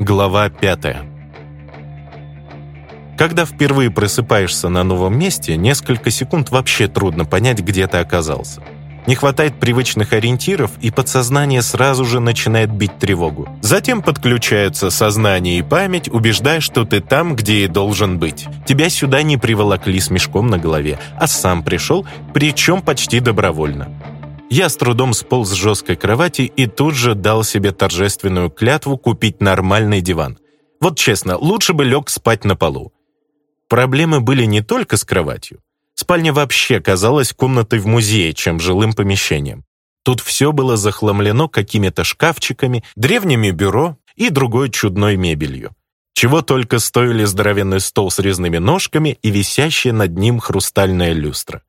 Глава 5. Когда впервые просыпаешься на новом месте, несколько секунд вообще трудно понять, где ты оказался. Не хватает привычных ориентиров, и подсознание сразу же начинает бить тревогу. Затем подключаются сознание и память, убеждая, что ты там, где и должен быть. Тебя сюда не приволокли с мешком на голове, а сам пришел, причем почти добровольно. Я с трудом сполз с жесткой кровати и тут же дал себе торжественную клятву купить нормальный диван. Вот честно, лучше бы лег спать на полу. Проблемы были не только с кроватью. Спальня вообще казалась комнатой в музее, чем жилым помещением. Тут все было захламлено какими-то шкафчиками, древними бюро и другой чудной мебелью. Чего только стоили здоровенный стол с резными ножками и висящая над ним хрустальная люстра.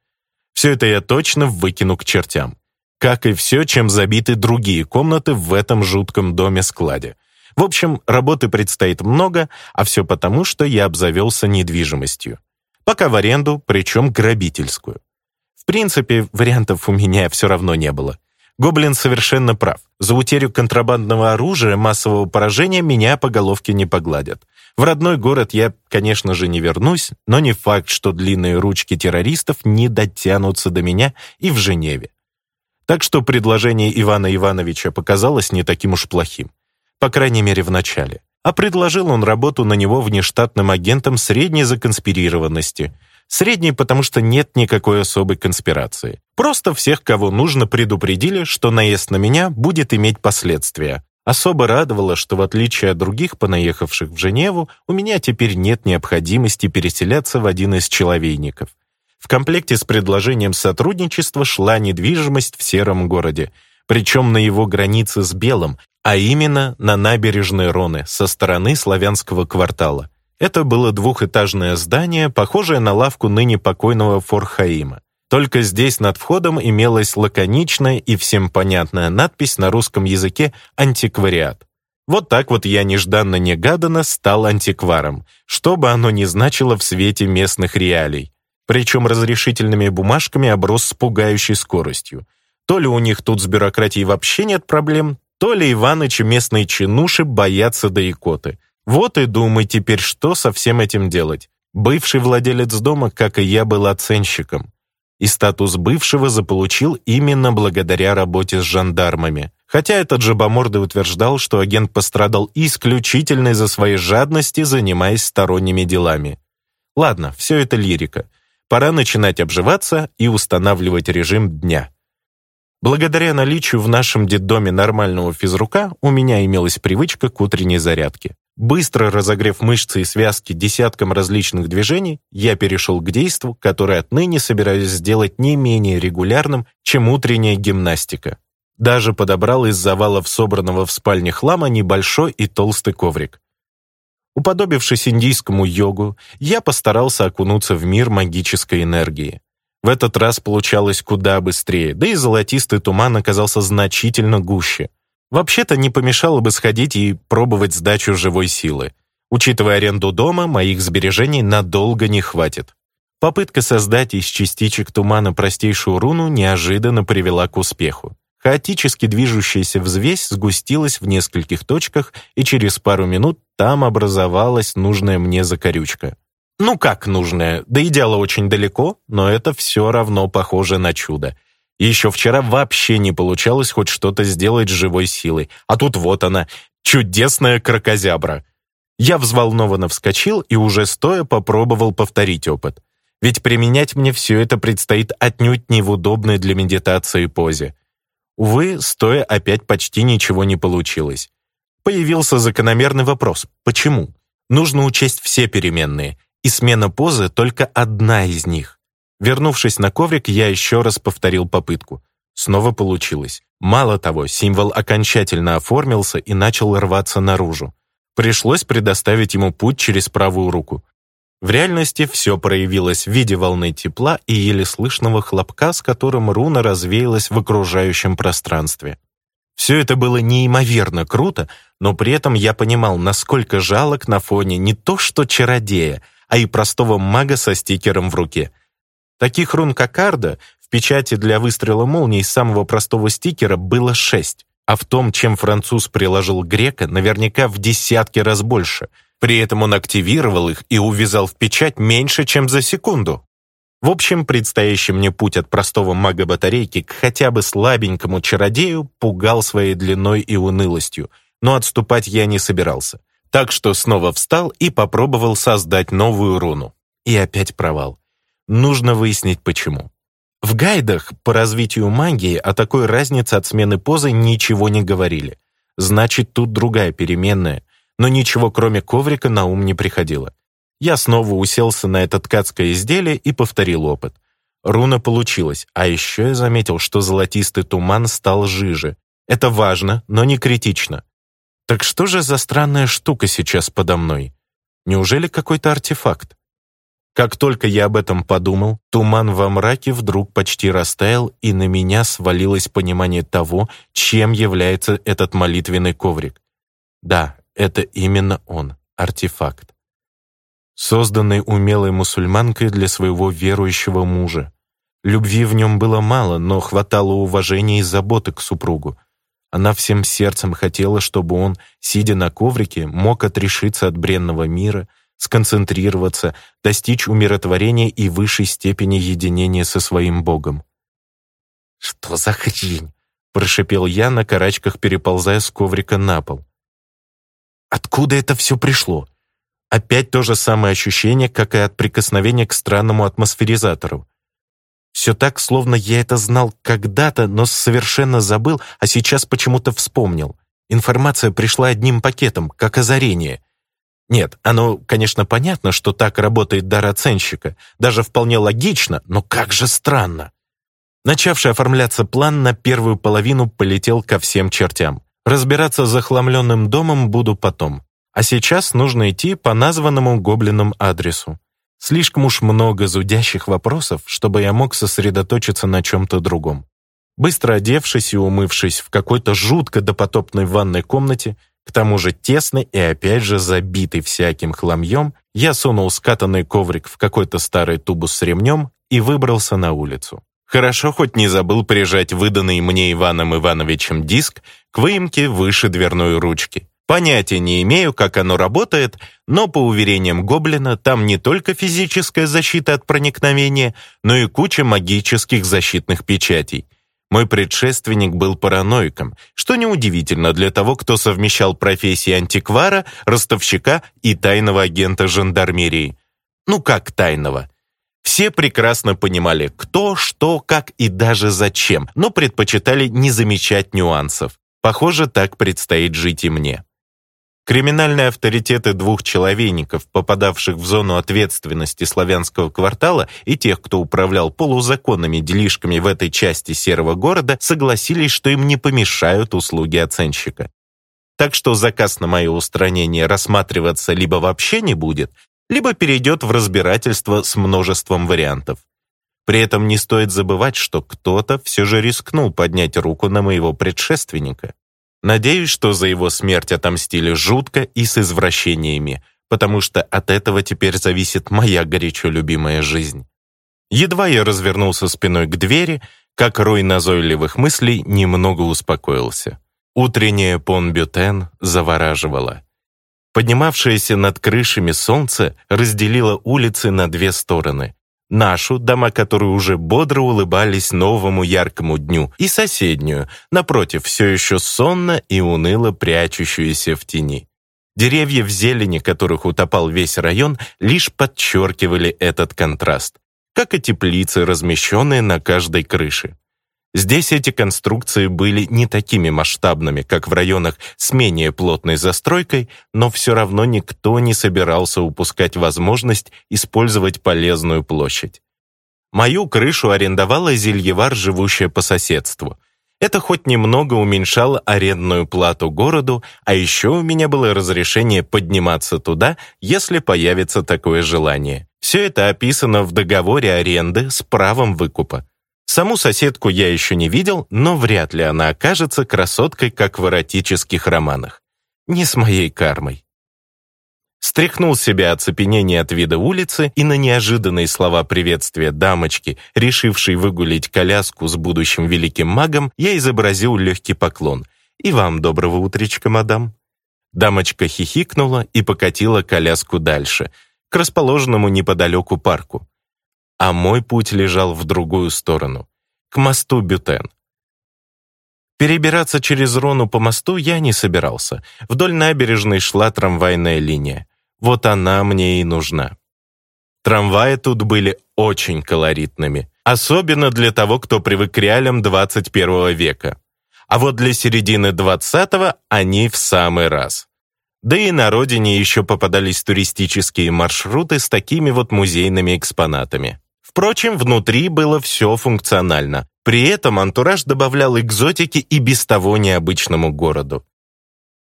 Все это я точно выкину к чертям как и все, чем забиты другие комнаты в этом жутком доме-складе. В общем, работы предстоит много, а все потому, что я обзавелся недвижимостью. Пока в аренду, причем грабительскую. В принципе, вариантов у меня все равно не было. Гоблин совершенно прав. За утерю контрабандного оружия массового поражения меня по головке не погладят. В родной город я, конечно же, не вернусь, но не факт, что длинные ручки террористов не дотянутся до меня и в Женеве. Так что предложение Ивана Ивановича показалось не таким уж плохим. По крайней мере, в начале. А предложил он работу на него внештатным агентом средней законспирированности. Средней, потому что нет никакой особой конспирации. Просто всех, кого нужно, предупредили, что наезд на меня будет иметь последствия. Особо радовало, что в отличие от других понаехавших в Женеву, у меня теперь нет необходимости переселяться в один из человейников. В комплекте с предложением сотрудничества шла недвижимость в сером городе, причем на его границе с Белым, а именно на набережной Роны, со стороны славянского квартала. Это было двухэтажное здание, похожее на лавку ныне покойного Форхаима. Только здесь над входом имелась лаконичная и всем понятная надпись на русском языке «Антиквариат». Вот так вот я нежданно-негаданно стал антикваром, что бы оно ни значило в свете местных реалий. Причем разрешительными бумажками оброс с пугающей скоростью. То ли у них тут с бюрократией вообще нет проблем, то ли Иваныча местные чинуши боятся до икоты. Вот и думай теперь, что со всем этим делать. Бывший владелец дома, как и я, был оценщиком. И статус бывшего заполучил именно благодаря работе с жандармами. Хотя этот же жабомордый утверждал, что агент пострадал исключительно из-за своей жадности, занимаясь сторонними делами. Ладно, все это лирика пора начинать обживаться и устанавливать режим дня. Благодаря наличию в нашем детдоме нормального физрука у меня имелась привычка к утренней зарядке. Быстро разогрев мышцы и связки десятком различных движений, я перешел к действу, которое отныне собираюсь сделать не менее регулярным, чем утренняя гимнастика. Даже подобрал из завалов собранного в спальне хлама небольшой и толстый коврик. Уподобившись индийскому йогу, я постарался окунуться в мир магической энергии. В этот раз получалось куда быстрее, да и золотистый туман оказался значительно гуще. Вообще-то не помешало бы сходить и пробовать сдачу живой силы. Учитывая аренду дома, моих сбережений надолго не хватит. Попытка создать из частичек тумана простейшую руну неожиданно привела к успеху. Хаотически движущаяся взвесь сгустилась в нескольких точках, и через пару минут там образовалась нужная мне закорючка. Ну как нужная? Да и очень далеко, но это все равно похоже на чудо. Еще вчера вообще не получалось хоть что-то сделать с живой силой, а тут вот она, чудесная крокозябра. Я взволнованно вскочил и уже стоя попробовал повторить опыт. Ведь применять мне все это предстоит отнюдь не в удобной для медитации позе. Увы, стоя опять почти ничего не получилось. Появился закономерный вопрос «почему?». Нужно учесть все переменные, и смена позы только одна из них. Вернувшись на коврик, я еще раз повторил попытку. Снова получилось. Мало того, символ окончательно оформился и начал рваться наружу. Пришлось предоставить ему путь через правую руку. В реальности все проявилось в виде волны тепла и еле слышного хлопка, с которым руна развеялась в окружающем пространстве. Все это было неимоверно круто, но при этом я понимал, насколько жалок на фоне не то что чародея, а и простого мага со стикером в руке. Таких рун как в печати для выстрела молнии самого простого стикера было шесть, а в том, чем француз приложил грека, наверняка в десятки раз больше — при этом он активировал их и увязал в печать меньше, чем за секунду. В общем, предстоящий мне путь от простого мага-батарейки к хотя бы слабенькому чародею пугал своей длиной и унылостью, но отступать я не собирался. Так что снова встал и попробовал создать новую руну. И опять провал. Нужно выяснить, почему. В гайдах по развитию магии о такой разнице от смены позы ничего не говорили. Значит, тут другая переменная но ничего кроме коврика на ум не приходило. Я снова уселся на это ткацкое изделие и повторил опыт. Руна получилась, а еще я заметил, что золотистый туман стал жиже. Это важно, но не критично. Так что же за странная штука сейчас подо мной? Неужели какой-то артефакт? Как только я об этом подумал, туман во мраке вдруг почти растаял, и на меня свалилось понимание того, чем является этот молитвенный коврик. Да, это именно он, артефакт. Созданный умелой мусульманкой для своего верующего мужа. Любви в нем было мало, но хватало уважения и заботы к супругу. Она всем сердцем хотела, чтобы он, сидя на коврике, мог отрешиться от бренного мира, сконцентрироваться, достичь умиротворения и высшей степени единения со своим Богом. «Что за хрень?» – прошипел я на карачках, переползая с коврика на пол. Откуда это все пришло? Опять то же самое ощущение, как и от прикосновения к странному атмосферизатору. Все так, словно я это знал когда-то, но совершенно забыл, а сейчас почему-то вспомнил. Информация пришла одним пакетом, как озарение. Нет, оно, конечно, понятно, что так работает дар оценщика. Даже вполне логично, но как же странно. Начавший оформляться план на первую половину полетел ко всем чертям. Разбираться с захламленным домом буду потом. А сейчас нужно идти по названному гоблином адресу. Слишком уж много зудящих вопросов, чтобы я мог сосредоточиться на чем-то другом. Быстро одевшись и умывшись в какой-то жутко допотопной ванной комнате, к тому же тесной и опять же забитой всяким хламьем, я сунул скатанный коврик в какой-то старый тубус с ремнем и выбрался на улицу. Хорошо хоть не забыл прижать выданный мне Иваном Ивановичем диск к выемке выше дверной ручки. Понятия не имею, как оно работает, но, по уверениям Гоблина, там не только физическая защита от проникновения, но и куча магических защитных печатей. Мой предшественник был параноиком, что неудивительно для того, кто совмещал профессии антиквара, ростовщика и тайного агента жандармерии. Ну как тайного? Все прекрасно понимали, кто, что, как и даже зачем, но предпочитали не замечать нюансов. Похоже, так предстоит жить и мне. Криминальные авторитеты двух человейников, попадавших в зону ответственности славянского квартала и тех, кто управлял полузаконными делишками в этой части серого города, согласились, что им не помешают услуги оценщика. Так что заказ на мое устранение рассматриваться либо вообще не будет, либо перейдет в разбирательство с множеством вариантов. При этом не стоит забывать, что кто-то все же рискнул поднять руку на моего предшественника. Надеюсь, что за его смерть отомстили жутко и с извращениями, потому что от этого теперь зависит моя горячо любимая жизнь. Едва я развернулся спиной к двери, как рой назойливых мыслей немного успокоился. Утренняя понбютен завораживало. Поднимавшееся над крышами солнце разделило улицы на две стороны. Нашу, дома которые уже бодро улыбались новому яркому дню, и соседнюю, напротив, все еще сонно и уныло прячущуюся в тени. Деревья в зелени, которых утопал весь район, лишь подчеркивали этот контраст, как и теплицы, размещенные на каждой крыше. Здесь эти конструкции были не такими масштабными, как в районах с менее плотной застройкой, но все равно никто не собирался упускать возможность использовать полезную площадь. Мою крышу арендовала зельевар, живущая по соседству. Это хоть немного уменьшало арендную плату городу, а еще у меня было разрешение подниматься туда, если появится такое желание. Все это описано в договоре аренды с правом выкупа. Саму соседку я еще не видел, но вряд ли она окажется красоткой, как в эротических романах. Не с моей кармой. Стряхнул себя оцепенение от вида улицы и на неожиданные слова приветствия дамочки, решившей выгулить коляску с будущим великим магом, я изобразил легкий поклон. «И вам доброго утречка, мадам». Дамочка хихикнула и покатила коляску дальше, к расположенному неподалеку парку а мой путь лежал в другую сторону, к мосту Бютен. Перебираться через Рону по мосту я не собирался. Вдоль набережной шла трамвайная линия. Вот она мне и нужна. Трамваи тут были очень колоритными, особенно для того, кто привык к реалиям 21 века. А вот для середины 20 они в самый раз. Да и на родине еще попадались туристические маршруты с такими вот музейными экспонатами. Впрочем, внутри было все функционально. При этом антураж добавлял экзотики и без того необычному городу.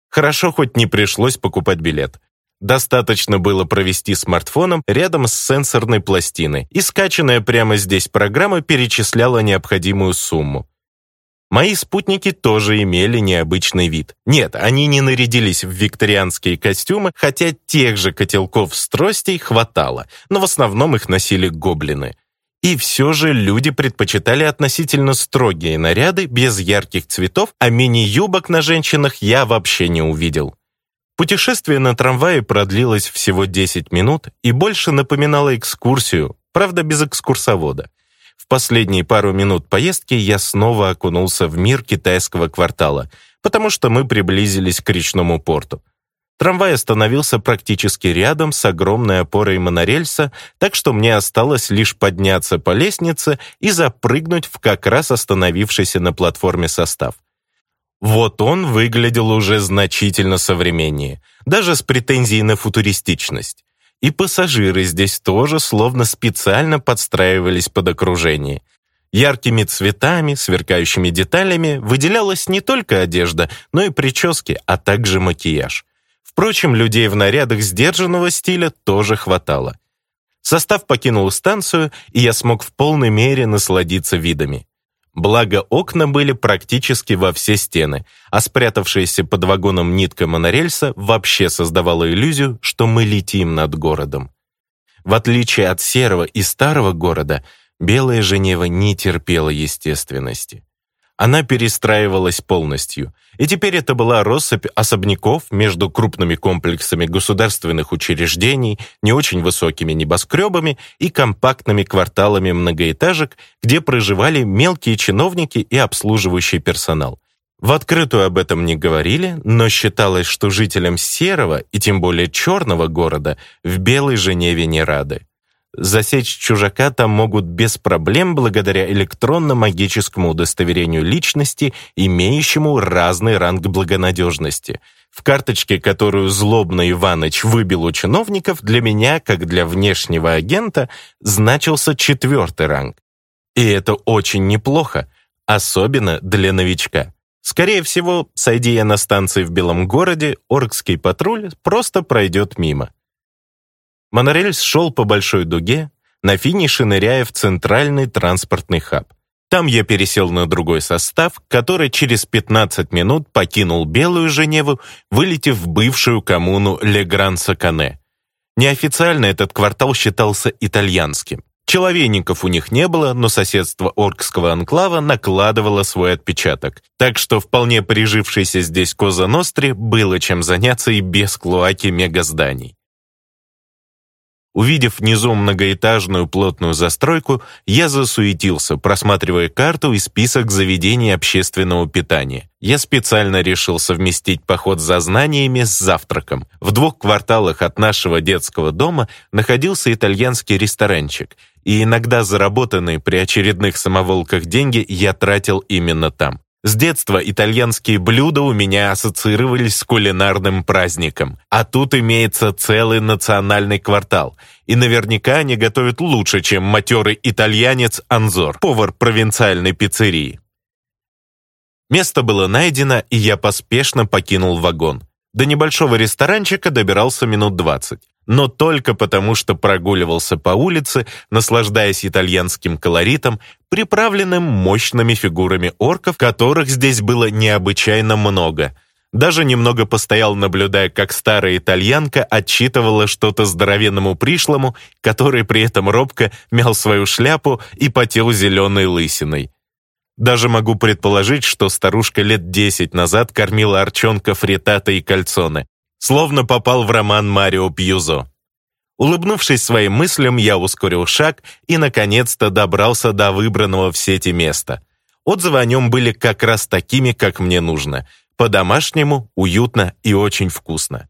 Хорошо, хоть не пришлось покупать билет. Достаточно было провести смартфоном рядом с сенсорной пластиной, и скачанная прямо здесь программа перечисляла необходимую сумму. Мои спутники тоже имели необычный вид. Нет, они не нарядились в викторианские костюмы, хотя тех же котелков с тростей хватало, но в основном их носили гоблины. И все же люди предпочитали относительно строгие наряды, без ярких цветов, а мини-юбок на женщинах я вообще не увидел. Путешествие на трамвае продлилось всего 10 минут и больше напоминало экскурсию, правда без экскурсовода. В последние пару минут поездки я снова окунулся в мир китайского квартала, потому что мы приблизились к речному порту. Трамвай остановился практически рядом с огромной опорой монорельса, так что мне осталось лишь подняться по лестнице и запрыгнуть в как раз остановившийся на платформе состав. Вот он выглядел уже значительно современнее, даже с претензией на футуристичность. И пассажиры здесь тоже словно специально подстраивались под окружение. Яркими цветами, сверкающими деталями выделялась не только одежда, но и прически, а также макияж. Впрочем, людей в нарядах сдержанного стиля тоже хватало. Состав покинул станцию, и я смог в полной мере насладиться видами благо окна были практически во все стены, а спрятавшаяся под вагоном нитка монорельса вообще создавала иллюзию, что мы летим над городом. В отличие от серого и старого города, белая Женева не терпела естественности. Она перестраивалась полностью, и теперь это была россыпь особняков между крупными комплексами государственных учреждений, не очень высокими небоскребами и компактными кварталами многоэтажек, где проживали мелкие чиновники и обслуживающий персонал. В открытую об этом не говорили, но считалось, что жителям серого и тем более черного города в белой Женеве не рады. Засечь чужака там могут без проблем благодаря электронно-магическому удостоверению личности, имеющему разный ранг благонадежности. В карточке, которую злобно Иваныч выбил у чиновников, для меня, как для внешнего агента, значился четвертый ранг. И это очень неплохо, особенно для новичка. Скорее всего, сойдя на станции в Белом городе, Оркский патруль просто пройдет мимо. Монорельс шел по большой дуге, на финише ныряя в центральный транспортный хаб. Там я пересел на другой состав, который через 15 минут покинул Белую Женеву, вылетев в бывшую коммуну Легран-Сакане. Неофициально этот квартал считался итальянским. Человейников у них не было, но соседство Оркского анклава накладывало свой отпечаток. Так что вполне прижившейся здесь Коза Ностре было чем заняться и без клоаки мегазданий. Увидев внизу многоэтажную плотную застройку, я засуетился, просматривая карту и список заведений общественного питания. Я специально решил совместить поход за знаниями с завтраком. В двух кварталах от нашего детского дома находился итальянский ресторанчик, и иногда заработанные при очередных самоволках деньги я тратил именно там. С детства итальянские блюда у меня ассоциировались с кулинарным праздником. А тут имеется целый национальный квартал. И наверняка они готовят лучше, чем матерый итальянец Анзор, повар провинциальной пиццерии. Место было найдено, и я поспешно покинул вагон. До небольшого ресторанчика добирался минут двадцать, но только потому, что прогуливался по улице, наслаждаясь итальянским колоритом, приправленным мощными фигурами орков, которых здесь было необычайно много. Даже немного постоял, наблюдая, как старая итальянка отчитывала что-то здоровенному пришлому, который при этом робко мял свою шляпу и потел зеленой лысиной. Даже могу предположить, что старушка лет десять назад кормила Арчонка фритата и кальцоны, словно попал в роман Марио Пьюзо. Улыбнувшись своим мыслям, я ускорил шаг и, наконец-то, добрался до выбранного в сети места. Отзывы о нем были как раз такими, как мне нужно. По-домашнему, уютно и очень вкусно.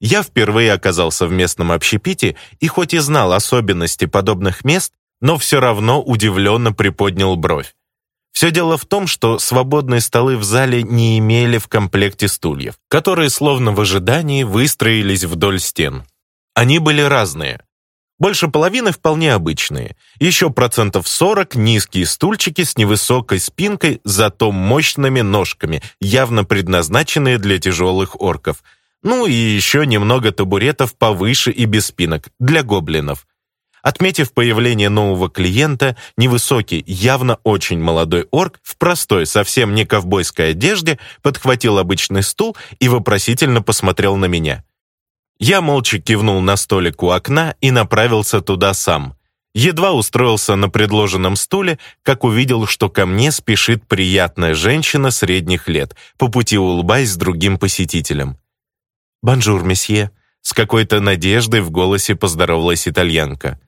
Я впервые оказался в местном общепите и хоть и знал особенности подобных мест, но все равно удивленно приподнял бровь. Все дело в том, что свободные столы в зале не имели в комплекте стульев, которые словно в ожидании выстроились вдоль стен. Они были разные. Больше половины вполне обычные. Еще процентов 40 низкие стульчики с невысокой спинкой, зато мощными ножками, явно предназначенные для тяжелых орков. Ну и еще немного табуретов повыше и без спинок, для гоблинов. Отметив появление нового клиента, невысокий, явно очень молодой орк в простой, совсем не ковбойской одежде подхватил обычный стул и вопросительно посмотрел на меня. Я молча кивнул на столик у окна и направился туда сам. Едва устроился на предложенном стуле, как увидел, что ко мне спешит приятная женщина средних лет, по пути улыбаясь с другим посетителем. «Бонжур, месье», — с какой-то надеждой в голосе поздоровалась итальянка.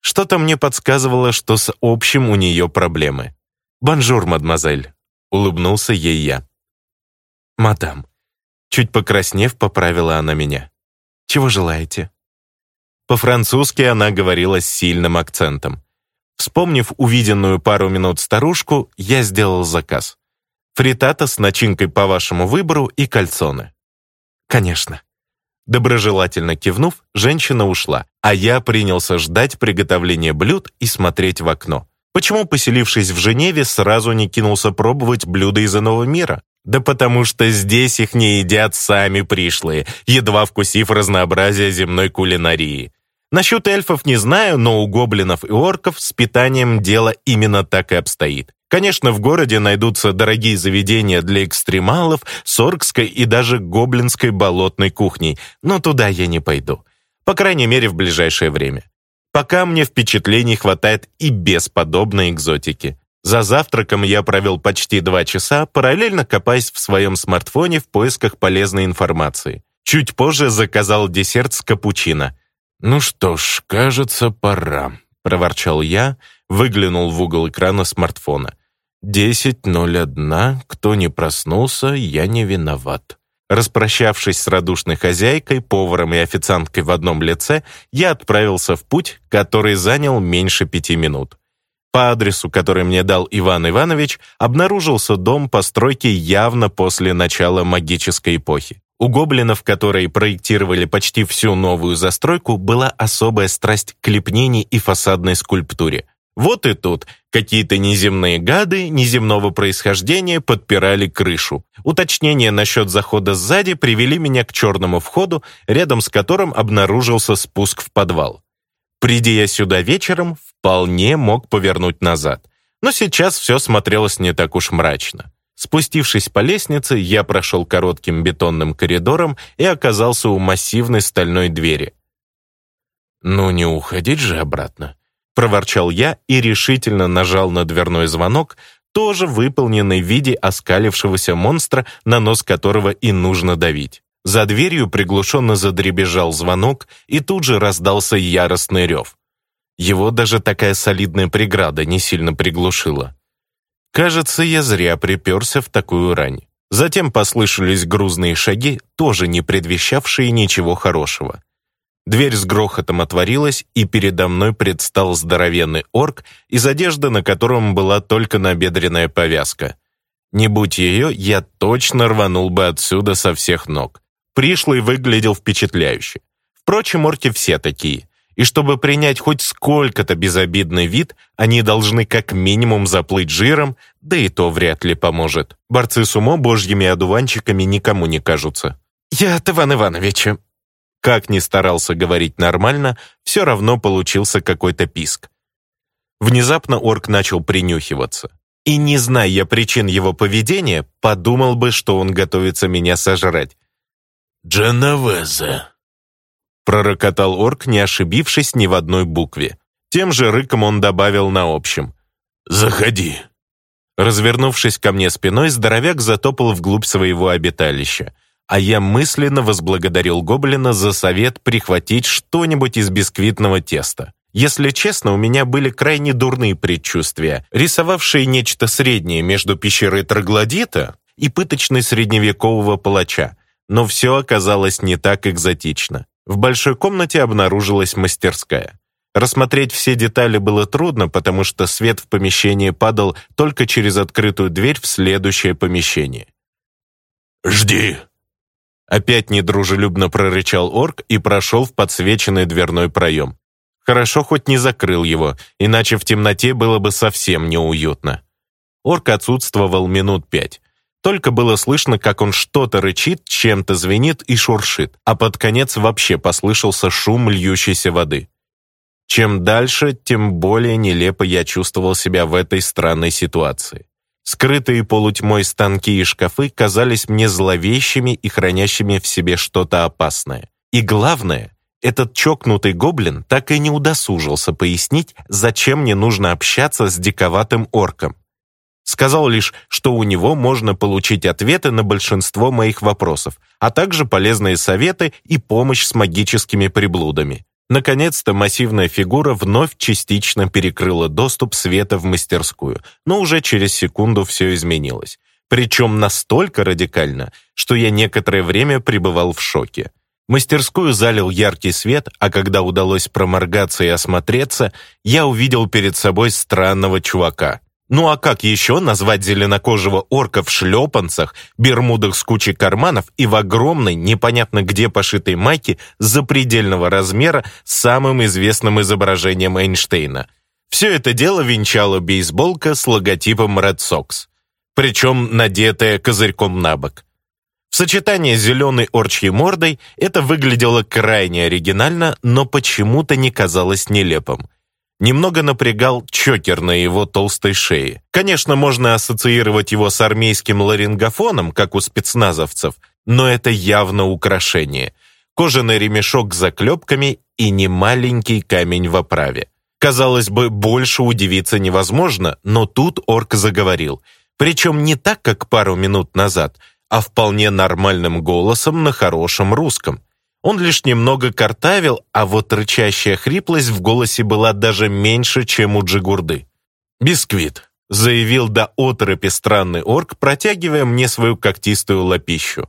Что-то мне подсказывало, что с общим у нее проблемы. «Бонжур, мадемуазель», — улыбнулся ей я. «Мадам», — чуть покраснев, поправила она меня. «Чего желаете?» По-французски она говорила с сильным акцентом. Вспомнив увиденную пару минут старушку, я сделал заказ. Фритата с начинкой по вашему выбору и кальсоны. «Конечно». Доброжелательно кивнув, женщина ушла, а я принялся ждать приготовления блюд и смотреть в окно. Почему, поселившись в Женеве, сразу не кинулся пробовать блюда из иного мира? Да потому что здесь их не едят сами пришлые, едва вкусив разнообразие земной кулинарии. Насчет эльфов не знаю, но у гоблинов и орков с питанием дело именно так и обстоит. Конечно, в городе найдутся дорогие заведения для экстремалов с оркской и даже гоблинской болотной кухней, но туда я не пойду по крайней мере, в ближайшее время. Пока мне впечатлений хватает и без подобной экзотики. За завтраком я провел почти два часа, параллельно копаясь в своем смартфоне в поисках полезной информации. Чуть позже заказал десерт с капучино. «Ну что ж, кажется, пора», — проворчал я, выглянул в угол экрана смартфона. «10.01, кто не проснулся, я не виноват». Распрощавшись с радушной хозяйкой, поваром и официанткой в одном лице, я отправился в путь, который занял меньше пяти минут. По адресу, который мне дал Иван Иванович, обнаружился дом постройки явно после начала магической эпохи. У гоблинов, которые проектировали почти всю новую застройку, была особая страсть к лепнению и фасадной скульптуре – вот и тут какие-то неземные гады неземного происхождения подпирали крышу. Уточнения насчет захода сзади привели меня к черному входу, рядом с которым обнаружился спуск в подвал. Приди я сюда вечером, вполне мог повернуть назад. Но сейчас все смотрелось не так уж мрачно. Спустившись по лестнице, я прошел коротким бетонным коридором и оказался у массивной стальной двери. «Ну, не уходить же обратно», проворчал я и решительно нажал на дверной звонок, тоже выполненный в виде оскалившегося монстра, на нос которого и нужно давить. За дверью приглушенно задребежал звонок, и тут же раздался яростный рев. Его даже такая солидная преграда не сильно приглушила. Кажется, я зря приперся в такую рань. Затем послышались грузные шаги, тоже не предвещавшие ничего хорошего. Дверь с грохотом отворилась, и передо мной предстал здоровенный орк, из одежды на котором была только набедренная повязка. Не будь ее, я точно рванул бы отсюда со всех ног. Пришлый выглядел впечатляюще. Впрочем, орки все такие. И чтобы принять хоть сколько-то безобидный вид, они должны как минимум заплыть жиром, да и то вряд ли поможет. Борцы с умо божьими одуванчиками никому не кажутся. «Я от Ивана Ивановича», как ни старался говорить нормально, все равно получился какой-то писк. Внезапно орк начал принюхиваться. И не зная я причин его поведения, подумал бы, что он готовится меня сожрать. «Дженовезе», — пророкотал орк, не ошибившись ни в одной букве. Тем же рыком он добавил на общем. «Заходи». Развернувшись ко мне спиной, здоровяк затопал вглубь своего обиталища а я мысленно возблагодарил Гоблина за совет прихватить что-нибудь из бисквитного теста. Если честно, у меня были крайне дурные предчувствия, рисовавшие нечто среднее между пещерой Троглодита и пыточной средневекового палача. Но все оказалось не так экзотично. В большой комнате обнаружилась мастерская. Рассмотреть все детали было трудно, потому что свет в помещении падал только через открытую дверь в следующее помещение. «Жди!» Опять недружелюбно прорычал орк и прошел в подсвеченный дверной проем. Хорошо хоть не закрыл его, иначе в темноте было бы совсем неуютно. Орк отсутствовал минут пять. Только было слышно, как он что-то рычит, чем-то звенит и шуршит, а под конец вообще послышался шум льющейся воды. Чем дальше, тем более нелепо я чувствовал себя в этой странной ситуации. Скрытые полутьмой станки и шкафы казались мне зловещими и хранящими в себе что-то опасное. И главное, этот чокнутый гоблин так и не удосужился пояснить, зачем мне нужно общаться с диковатым орком. Сказал лишь, что у него можно получить ответы на большинство моих вопросов, а также полезные советы и помощь с магическими приблудами. Наконец-то массивная фигура вновь частично перекрыла доступ света в мастерскую, но уже через секунду все изменилось. Причем настолько радикально, что я некоторое время пребывал в шоке. Мастерскую залил яркий свет, а когда удалось проморгаться и осмотреться, я увидел перед собой странного чувака. Ну а как еще назвать зеленокожего орка в шлепанцах, бермудах с кучей карманов и в огромной, непонятно где пошитой майке запредельного размера с самым известным изображением Эйнштейна? Все это дело венчала бейсболка с логотипом Red Sox, причем надетая козырьком на бок. В сочетании с зеленой орчьей мордой это выглядело крайне оригинально, но почему-то не казалось нелепым немного напрягал чокер на его толстой шее. Конечно, можно ассоциировать его с армейским ларингофоном, как у спецназовцев, но это явно украшение. Кожаный ремешок с заклепками и немаленький камень в оправе. Казалось бы, больше удивиться невозможно, но тут орк заговорил. Причем не так, как пару минут назад, а вполне нормальным голосом на хорошем русском. Он лишь немного картавил, а вот рычащая хриплость в голосе была даже меньше, чем у Джигурды. «Бисквит», — заявил до оторопи странный орк, протягивая мне свою когтистую лапищу.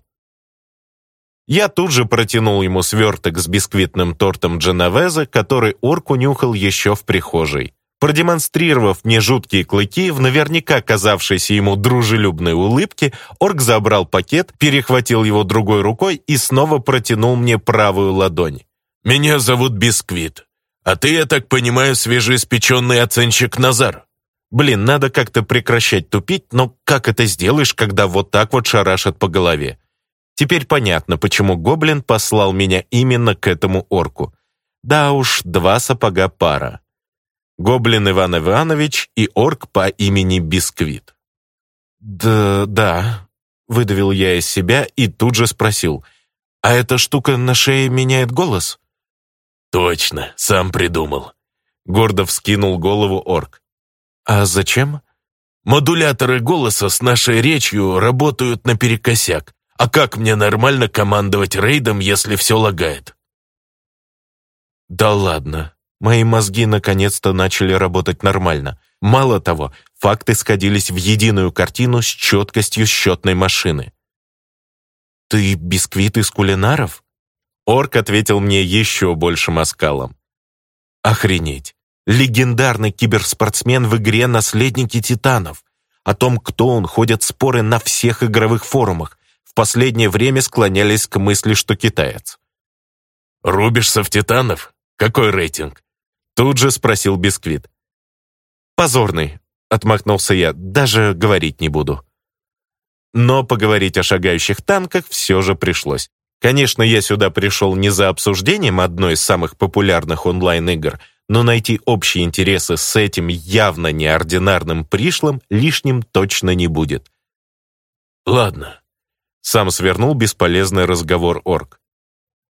Я тут же протянул ему сверток с бисквитным тортом Дженовезе, который орк унюхал еще в прихожей. Продемонстрировав мне жуткие клыки в наверняка казавшейся ему дружелюбной улыбке, орк забрал пакет, перехватил его другой рукой и снова протянул мне правую ладонь. «Меня зовут Бисквит, а ты, я так понимаю, свежеиспеченный оценщик Назар». Блин, надо как-то прекращать тупить, но как это сделаешь, когда вот так вот шарашат по голове? Теперь понятно, почему гоблин послал меня именно к этому орку. Да уж, два сапога пара гоблин Иван Иванович и орк по имени Бисквит. «Да, да», — выдавил я из себя и тут же спросил, «а эта штука на шее меняет голос?» «Точно, сам придумал», — гордо вскинул голову орк. «А зачем?» «Модуляторы голоса с нашей речью работают наперекосяк. А как мне нормально командовать рейдом, если все лагает?» «Да ладно», Мои мозги наконец-то начали работать нормально. Мало того, факты сходились в единую картину с четкостью счетной машины. «Ты бисквит из кулинаров?» Орк ответил мне еще большим оскалом. «Охренеть! Легендарный киберспортсмен в игре «Наследники Титанов». О том, кто он, ходят споры на всех игровых форумах. В последнее время склонялись к мысли, что китаец. «Рубишься в Титанов? Какой рейтинг?» Тут же спросил Бисквит. «Позорный», — отмахнулся я, — «даже говорить не буду». Но поговорить о шагающих танках все же пришлось. Конечно, я сюда пришел не за обсуждением одной из самых популярных онлайн-игр, но найти общие интересы с этим явно неординарным пришлым лишним точно не будет. «Ладно», — сам свернул бесполезный разговор орк.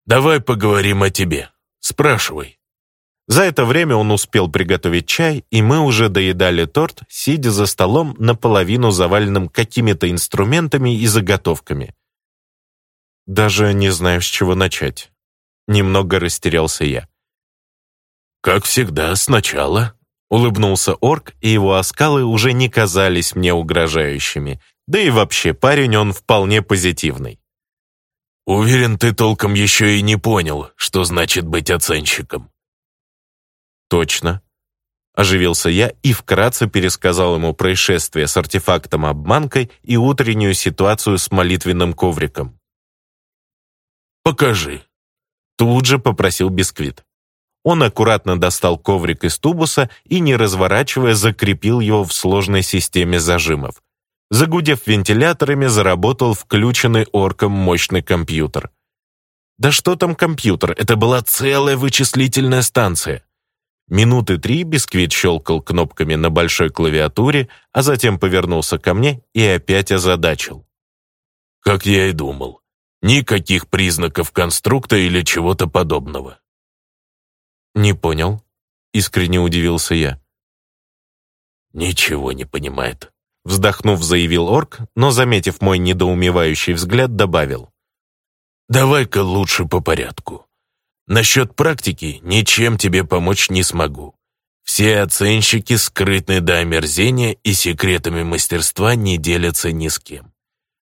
«Давай поговорим о тебе. Спрашивай». За это время он успел приготовить чай, и мы уже доедали торт, сидя за столом наполовину заваленным какими-то инструментами и заготовками. «Даже не знаю, с чего начать», — немного растерялся я. «Как всегда, сначала», — улыбнулся орк, и его оскалы уже не казались мне угрожающими. Да и вообще, парень он вполне позитивный. «Уверен, ты толком еще и не понял, что значит быть оценщиком», Точно. Оживился я и вкратце пересказал ему происшествие с артефактом-обманкой и утреннюю ситуацию с молитвенным ковриком. «Покажи», — тут же попросил Бисквит. Он аккуратно достал коврик из тубуса и, не разворачивая, закрепил его в сложной системе зажимов. Загудев вентиляторами, заработал включенный орком мощный компьютер. Да что там компьютер, это была целая вычислительная станция. Минуты три Бисквит щелкал кнопками на большой клавиатуре, а затем повернулся ко мне и опять озадачил. «Как я и думал. Никаких признаков конструкта или чего-то подобного». «Не понял», — искренне удивился я. «Ничего не понимает», — вздохнув, заявил орк, но, заметив мой недоумевающий взгляд, добавил. «Давай-ка лучше по порядку». Насчет практики ничем тебе помочь не смогу. Все оценщики скрытны до омерзения и секретами мастерства не делятся ни с кем.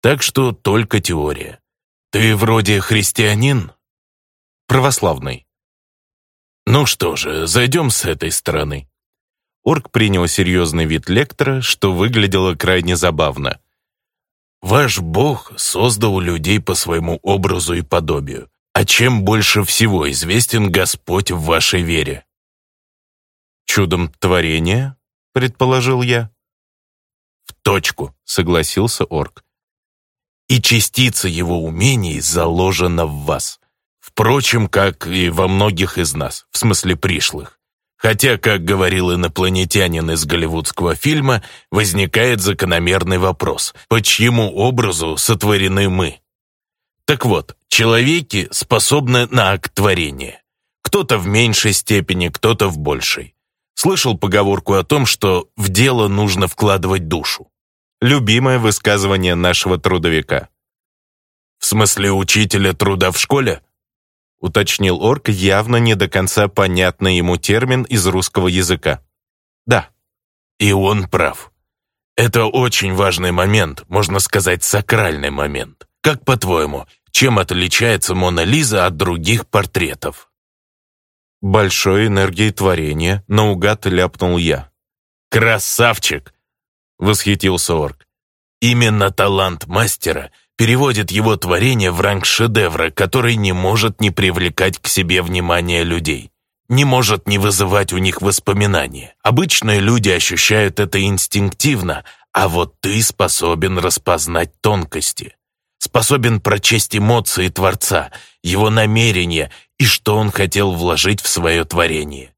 Так что только теория. Ты вроде христианин? Православный. Ну что же, зайдем с этой стороны. Орк принял серьезный вид лектора, что выглядело крайне забавно. Ваш Бог создал людей по своему образу и подобию а чем больше всего известен Господь в вашей вере?» «Чудом творения?» — предположил я. «В точку», — согласился орк. «И частица его умений заложена в вас. Впрочем, как и во многих из нас, в смысле пришлых. Хотя, как говорил инопланетянин из голливудского фильма, возникает закономерный вопрос, по чьему образу сотворены мы?» Так вот, человеки способны на акт творения. Кто-то в меньшей степени, кто-то в большей. Слышал поговорку о том, что в дело нужно вкладывать душу. Любимое высказывание нашего трудовика. «В смысле учителя труда в школе?» уточнил Орк явно не до конца понятный ему термин из русского языка. «Да». И он прав. Это очень важный момент, можно сказать, сакральный момент. Как по-твоему, чем отличается Мона Лиза от других портретов? Большой энергией творения, наугад ляпнул я. Красавчик! Восхитился орк. Именно талант мастера переводит его творение в ранг шедевра, который не может не привлекать к себе внимание людей не может не вызывать у них воспоминания. Обычные люди ощущают это инстинктивно, а вот ты способен распознать тонкости способен прочесть эмоции Творца, его намерения и что он хотел вложить в свое творение.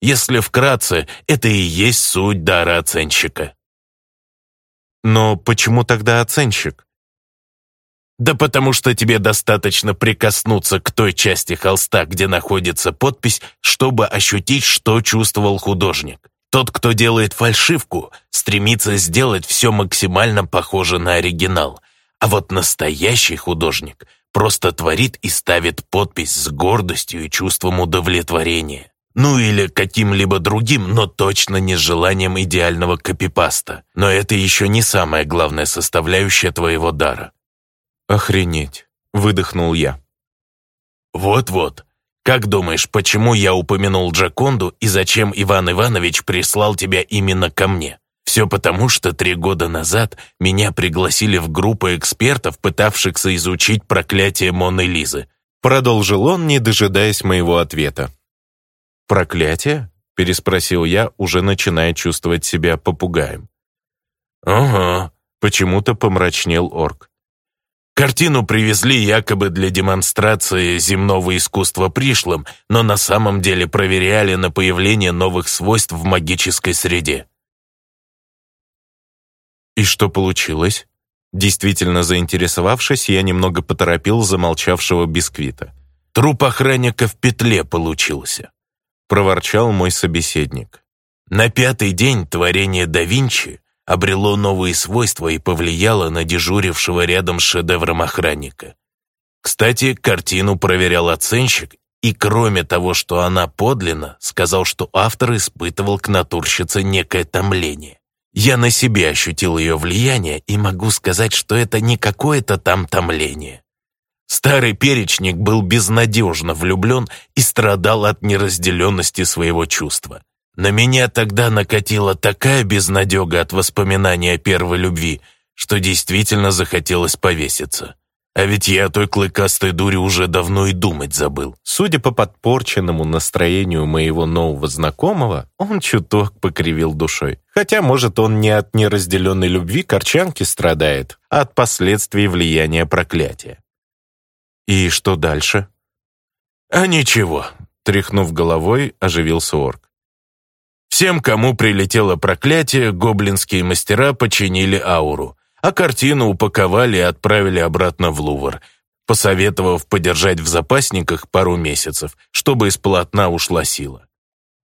Если вкратце, это и есть суть дара оценщика. Но почему тогда оценщик? Да потому что тебе достаточно прикоснуться к той части холста, где находится подпись, чтобы ощутить, что чувствовал художник. Тот, кто делает фальшивку, стремится сделать все максимально похоже на оригинал – а вот настоящий художник просто творит и ставит подпись с гордостью и чувством удовлетворения. Ну или каким-либо другим, но точно не желанием идеального копипаста. Но это еще не самая главная составляющая твоего дара. «Охренеть!» — выдохнул я. «Вот-вот. Как думаешь, почему я упомянул Джаконду и зачем Иван Иванович прислал тебя именно ко мне?» Все потому, что три года назад меня пригласили в группу экспертов, пытавшихся изучить проклятие Моны Лизы. Продолжил он, не дожидаясь моего ответа. «Проклятие?» — переспросил я, уже начиная чувствовать себя попугаем. «Ага», — почему-то помрачнел орк. Картину привезли якобы для демонстрации земного искусства пришлым, но на самом деле проверяли на появление новых свойств в магической среде. И что получилось? Действительно заинтересовавшись, я немного поторопил замолчавшего бисквита. «Труп охранника в петле получился», — проворчал мой собеседник. «На пятый день творение да Винчи обрело новые свойства и повлияло на дежурившего рядом с шедевром охранника. Кстати, картину проверял оценщик, и кроме того, что она подлинна, сказал, что автор испытывал к натурщице некое томление. Я на себе ощутил ее влияние и могу сказать, что это не какое-то там томление. Старый перечник был безнадежно влюблен и страдал от неразделенности своего чувства. На меня тогда накатила такая безнадега от воспоминания первой любви, что действительно захотелось повеситься. А ведь я о той клыкастой дуре уже давно и думать забыл. Судя по подпорченному настроению моего нового знакомого, он чуток покривил душой. Хотя, может, он не от неразделенной любви Корчанки страдает, а от последствий влияния проклятия. «И что дальше?» «А ничего», — тряхнув головой, оживился орк. «Всем, кому прилетело проклятие, гоблинские мастера починили ауру, а картину упаковали и отправили обратно в Лувр, посоветовав подержать в запасниках пару месяцев, чтобы из полотна ушла сила.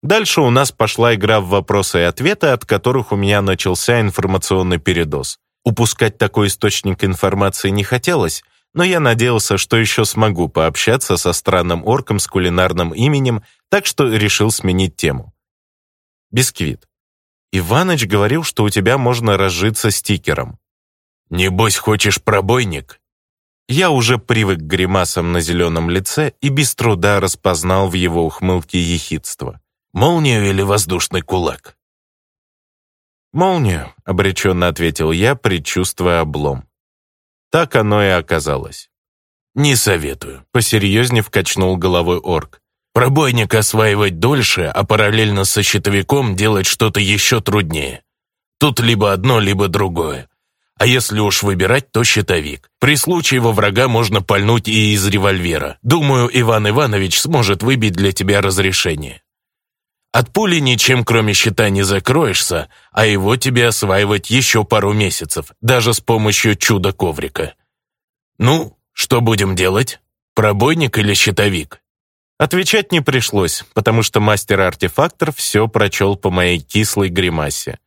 Дальше у нас пошла игра в вопросы и ответы, от которых у меня начался информационный передоз. Упускать такой источник информации не хотелось, но я надеялся, что еще смогу пообщаться со странным орком с кулинарным именем, так что решил сменить тему. Бисквит. Иваныч говорил, что у тебя можно разжиться стикером. «Небось, хочешь пробойник?» Я уже привык к гримасам на зеленом лице и без труда распознал в его ухмылке ехидство. Молнию или воздушный кулак?» «Молнию», — обреченно ответил я, предчувствуя облом. Так оно и оказалось. «Не советую», — посерьезнее вкачнул головой орк. «Пробойник осваивать дольше, а параллельно со щитовиком делать что-то еще труднее. Тут либо одно, либо другое. А если уж выбирать, то щитовик. При случае во врага можно пальнуть и из револьвера. Думаю, Иван Иванович сможет выбить для тебя разрешение». От пули ничем, кроме щита, не закроешься, а его тебе осваивать еще пару месяцев, даже с помощью чудо-коврика. Ну, что будем делать? Пробойник или щитовик? Отвечать не пришлось, потому что мастер-артефактор все прочел по моей кислой гримасе.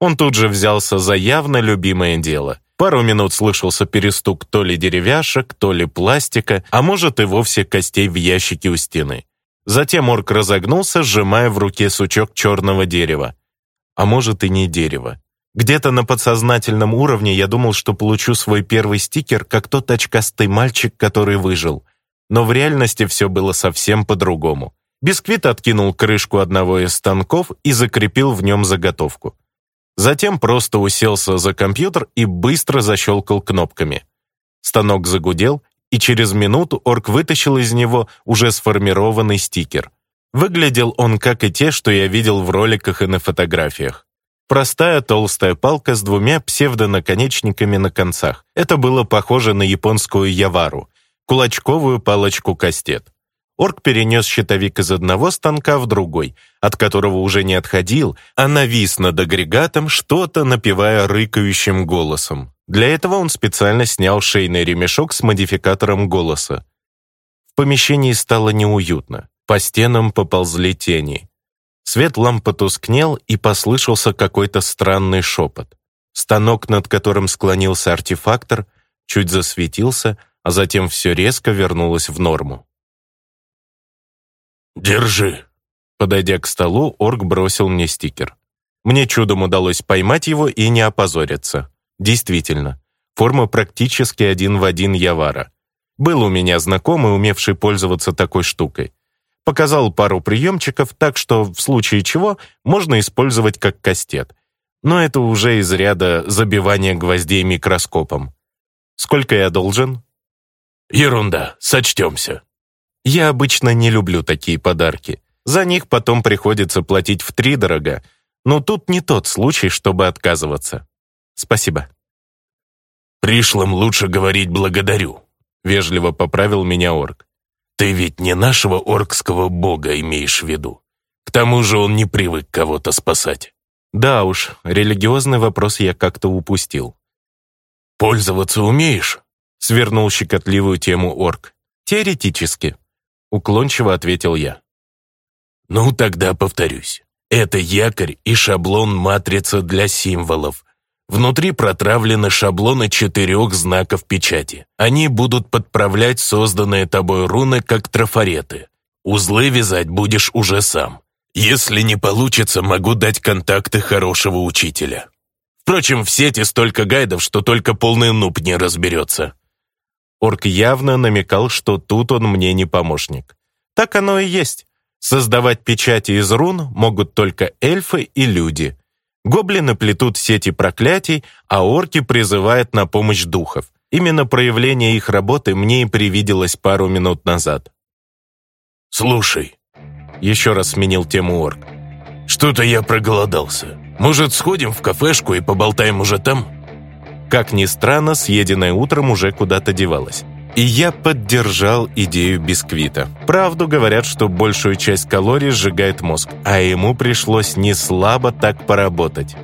Он тут же взялся за явно любимое дело. Пару минут слышался перестук то ли деревяшек, то ли пластика, а может и вовсе костей в ящике у стены. Затем орк разогнулся, сжимая в руке сучок черного дерева. А может и не дерево. Где-то на подсознательном уровне я думал, что получу свой первый стикер, как тот очкастый мальчик, который выжил. Но в реальности все было совсем по-другому. Бисквит откинул крышку одного из станков и закрепил в нем заготовку. Затем просто уселся за компьютер и быстро защелкал кнопками. Станок загудел, и через минуту орк вытащил из него уже сформированный стикер. Выглядел он, как и те, что я видел в роликах и на фотографиях. Простая толстая палка с двумя псевдонаконечниками на концах. Это было похоже на японскую явару, кулачковую палочку-кастет. Орк перенес щитовик из одного станка в другой, от которого уже не отходил, а навис над агрегатом, что-то напевая рыкающим голосом. Для этого он специально снял шейный ремешок с модификатором голоса. В помещении стало неуютно. По стенам поползли тени. Свет лампы тускнел и послышался какой-то странный шепот. Станок, над которым склонился артефактор, чуть засветился, а затем все резко вернулось в норму. «Держи!» Подойдя к столу, орк бросил мне стикер. Мне чудом удалось поймать его и не опозориться. Действительно, форма практически один в один Явара. Был у меня знакомый, умевший пользоваться такой штукой. Показал пару приемчиков, так что, в случае чего, можно использовать как кастет. Но это уже из ряда забивания гвоздей микроскопом. Сколько я должен? Ерунда, сочтемся. Я обычно не люблю такие подарки. За них потом приходится платить втридорого, но тут не тот случай, чтобы отказываться. Спасибо. Пришлым лучше говорить «благодарю», — вежливо поправил меня орк. Ты ведь не нашего оркского бога имеешь в виду. К тому же он не привык кого-то спасать. Да уж, религиозный вопрос я как-то упустил. «Пользоваться умеешь?» — свернул щекотливую тему орк. «Теоретически», — уклончиво ответил я. «Ну, тогда повторюсь. Это якорь и шаблон-матрица для символов, Внутри протравлены шаблоны четырех знаков печати. Они будут подправлять созданные тобой руны как трафареты. Узлы вязать будешь уже сам. Если не получится, могу дать контакты хорошего учителя. Впрочем, в сети столько гайдов, что только полный нуб не разберется. Орк явно намекал, что тут он мне не помощник. Так оно и есть. Создавать печати из рун могут только эльфы и люди – Гоблины плетут сети проклятий, а орки призывают на помощь духов. Именно проявление их работы мне и привиделось пару минут назад. «Слушай», — еще раз сменил тему орк, — «что-то я проголодался. Может, сходим в кафешку и поболтаем уже там?» Как ни странно, съеденное утром уже куда-то девалось. И я поддержал идею бисквита. Правду говорят, что большую часть калорий сжигает мозг, а ему пришлось не слабо так поработать.